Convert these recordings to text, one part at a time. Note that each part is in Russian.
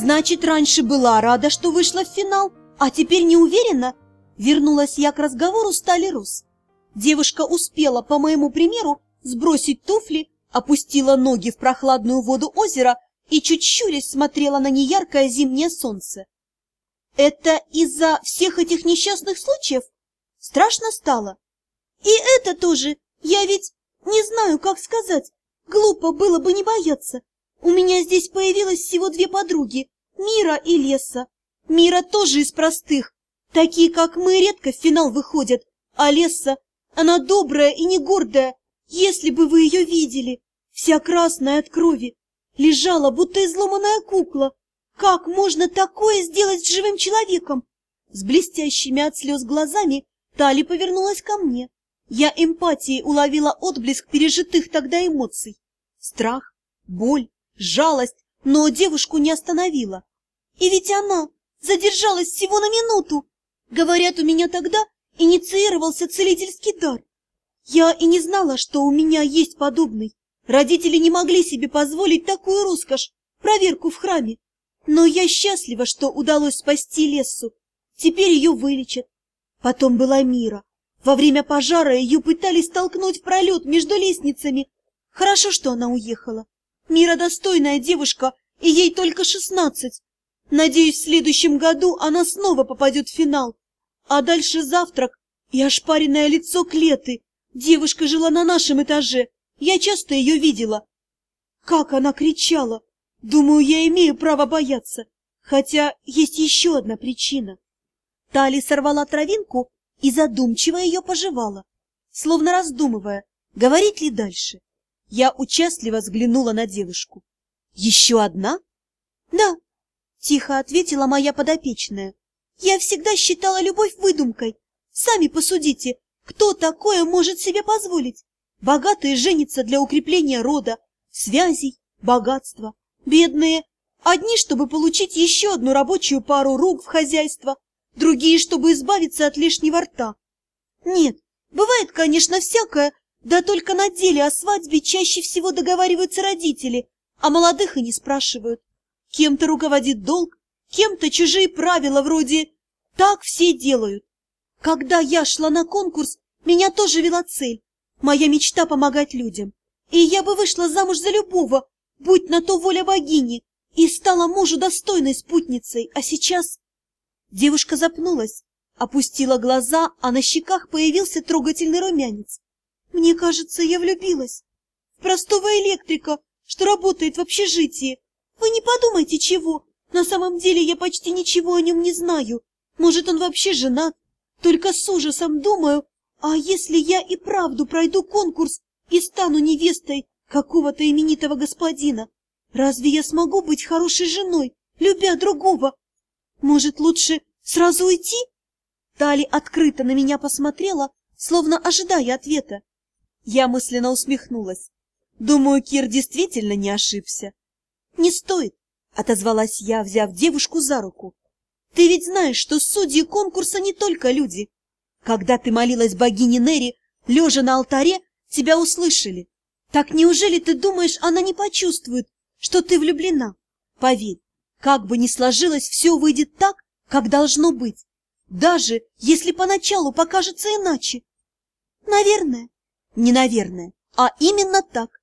Значит, раньше была рада, что вышла в финал, а теперь не уверена? Вернулась я к разговору с Тали Рус. Девушка успела, по моему примеру, сбросить туфли, опустила ноги в прохладную воду озера и чуть щурясь смотрела на неяркое зимнее солнце. Это из-за всех этих несчастных случаев? Страшно стало? И это тоже. Я ведь не знаю, как сказать. Глупо было бы не бояться. У меня здесь появилось всего две подруги, Мира и Леса. Мира тоже из простых. Такие, как мы, редко в финал выходят. А Леса, она добрая и не гордая. Если бы вы ее видели, вся красная от крови, лежала, будто изломанная кукла. Как можно такое сделать с живым человеком? С блестящими от слез глазами Тали повернулась ко мне. Я эмпатией уловила отблеск пережитых тогда эмоций. Страх, боль, жалость, но девушку не остановила. И ведь она задержалась всего на минуту. Говорят, у меня тогда инициировался целительский дар. Я и не знала, что у меня есть подобный. Родители не могли себе позволить такую роскошь, проверку в храме. Но я счастлива, что удалось спасти Лессу. Теперь ее вылечат. Потом была Мира. Во время пожара ее пытались толкнуть в пролет между лестницами. Хорошо, что она уехала. Мира достойная девушка, и ей только шестнадцать. Надеюсь, в следующем году она снова попадет в финал. А дальше завтрак и ошпаренное лицо Клеты. Девушка жила на нашем этаже. Я часто ее видела. Как она кричала! Думаю, я имею право бояться. Хотя есть еще одна причина. Тали сорвала травинку и задумчиво ее пожевала, словно раздумывая, говорить ли дальше. Я участливо взглянула на девушку. «Еще одна?» «Да», — тихо ответила моя подопечная. «Я всегда считала любовь выдумкой. Сами посудите, кто такое может себе позволить? Богатые женятся для укрепления рода, связей, богатства. Бедные — одни, чтобы получить еще одну рабочую пару рук в хозяйство, другие, чтобы избавиться от лишнего рта. Нет, бывает, конечно, всякое, да только на деле о свадьбе чаще всего договариваются родители, а молодых и не спрашивают. Кем-то руководит долг, кем-то чужие правила вроде «так все делают». Когда я шла на конкурс, меня тоже вела цель. Моя мечта помогать людям. И я бы вышла замуж за любого, будь на то воля богини, и стала мужу достойной спутницей. А сейчас... Девушка запнулась, опустила глаза, а на щеках появился трогательный румянец. Мне кажется, я влюбилась. В простого электрика, что работает в общежитии. Вы не подумайте чего. На самом деле я почти ничего о нем не знаю. Может, он вообще женат? Только с ужасом думаю, а если я и правду пройду конкурс и стану невестой какого-то именитого господина, разве я смогу быть хорошей женой, любя другого? Может, лучше сразу уйти? Тали открыто на меня посмотрела, словно ожидая ответа. Я мысленно усмехнулась. Думаю, Кир действительно не ошибся. Не стоит, отозвалась я, взяв девушку за руку. Ты ведь знаешь, что судьи конкурса не только люди. Когда ты молилась богине Нери, лежа на алтаре, тебя услышали. Так неужели ты думаешь, она не почувствует, что ты влюблена? Поверь, как бы ни сложилось, все выйдет так, как должно быть, даже если поначалу покажется иначе. Наверное. Не наверное, а именно так.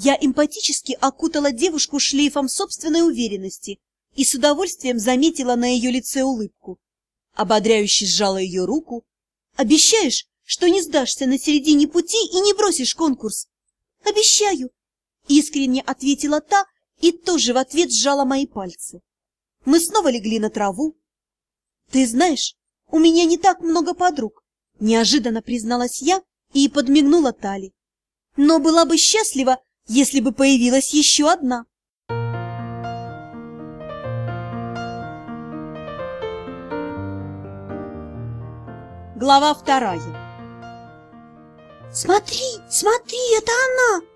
Я эмпатически окутала девушку шлейфом собственной уверенности и с удовольствием заметила на ее лице улыбку. Ободряюще сжала ее руку. «Обещаешь, что не сдашься на середине пути и не бросишь конкурс?» «Обещаю!» Искренне ответила та и тоже в ответ сжала мои пальцы. Мы снова легли на траву. «Ты знаешь, у меня не так много подруг», — неожиданно призналась я и подмигнула Тали. «Но была бы счастлива, если бы появилась еще одна». Глава вторая «Смотри, смотри, это она!»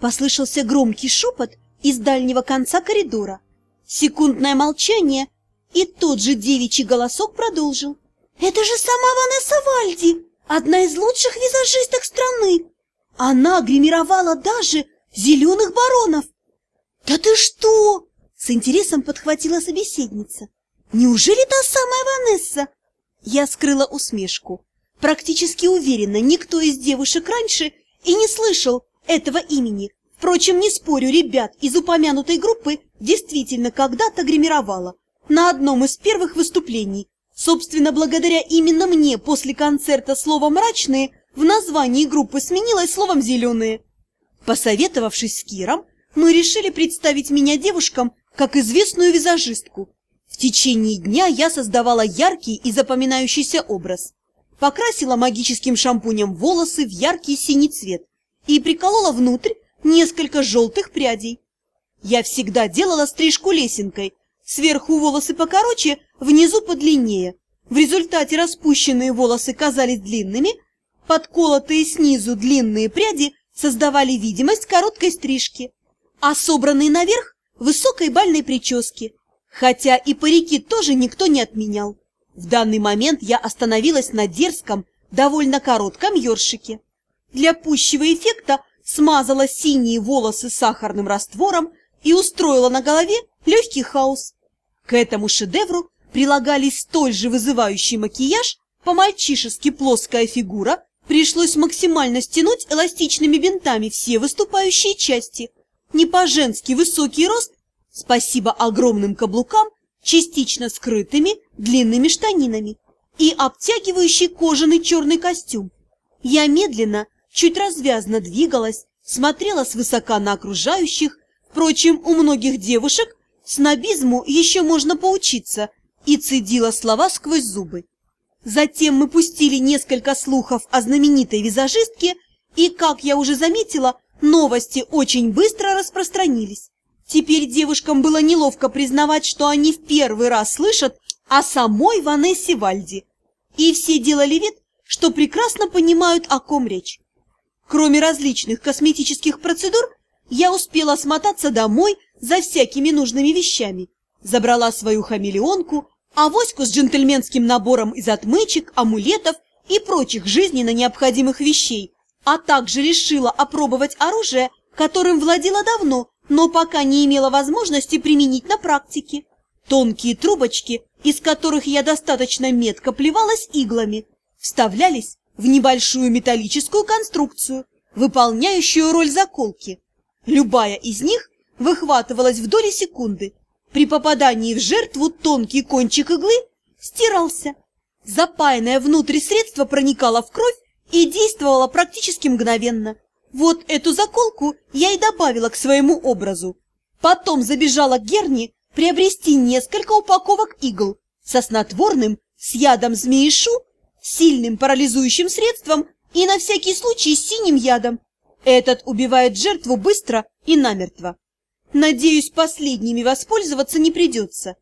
Послышался громкий шепот из дальнего конца коридора. Секундное молчание, и тот же девичий голосок продолжил. «Это же сама Ванесса Вальди, одна из лучших визажисток страны! Она гримировала даже зеленых баронов!» «Да ты что?» С интересом подхватила собеседница. Неужели та самая Ванесса? Я скрыла усмешку. Практически уверена, никто из девушек раньше и не слышал этого имени. Впрочем, не спорю, ребят из упомянутой группы действительно когда-то гримировала. На одном из первых выступлений. Собственно, благодаря именно мне после концерта слово «мрачные» в названии группы сменилось словом «зеленые». Посоветовавшись с Киром, мы решили представить меня девушкам как известную визажистку. В течение дня я создавала яркий и запоминающийся образ. Покрасила магическим шампунем волосы в яркий синий цвет и приколола внутрь несколько желтых прядей. Я всегда делала стрижку лесенкой, сверху волосы покороче, внизу подлиннее. В результате распущенные волосы казались длинными, подколотые снизу длинные пряди создавали видимость короткой стрижки, а собранные наверх высокой бальной прически, хотя и парики тоже никто не отменял. В данный момент я остановилась на дерзком, довольно коротком ёршике. Для пущего эффекта смазала синие волосы сахарным раствором и устроила на голове легкий хаос. К этому шедевру прилагались столь же вызывающий макияж, по-мальчишески плоская фигура, пришлось максимально стянуть эластичными бинтами все выступающие части – не по-женски высокий рост, спасибо огромным каблукам, частично скрытыми длинными штанинами и обтягивающий кожаный черный костюм. Я медленно, чуть развязно двигалась, смотрела свысока на окружающих, впрочем, у многих девушек снобизму еще можно поучиться, и цедила слова сквозь зубы. Затем мы пустили несколько слухов о знаменитой визажистке, и, как я уже заметила, Новости очень быстро распространились. Теперь девушкам было неловко признавать, что они в первый раз слышат о самой Ванессе Вальди. И все делали вид, что прекрасно понимают, о ком речь. Кроме различных косметических процедур, я успела смотаться домой за всякими нужными вещами. Забрала свою хамелеонку, авоську с джентльменским набором из отмычек, амулетов и прочих жизненно необходимых вещей, а также решила опробовать оружие, которым владела давно, но пока не имела возможности применить на практике. Тонкие трубочки, из которых я достаточно метко плевалась иглами, вставлялись в небольшую металлическую конструкцию, выполняющую роль заколки. Любая из них выхватывалась в доли секунды. При попадании в жертву тонкий кончик иглы стирался. Запаянное внутрь средство проникало в кровь и действовала практически мгновенно. Вот эту заколку я и добавила к своему образу. Потом забежала к Герни приобрести несколько упаковок игл со снотворным, с ядом змеишу, сильным парализующим средством и на всякий случай синим ядом. Этот убивает жертву быстро и намертво. Надеюсь, последними воспользоваться не придется.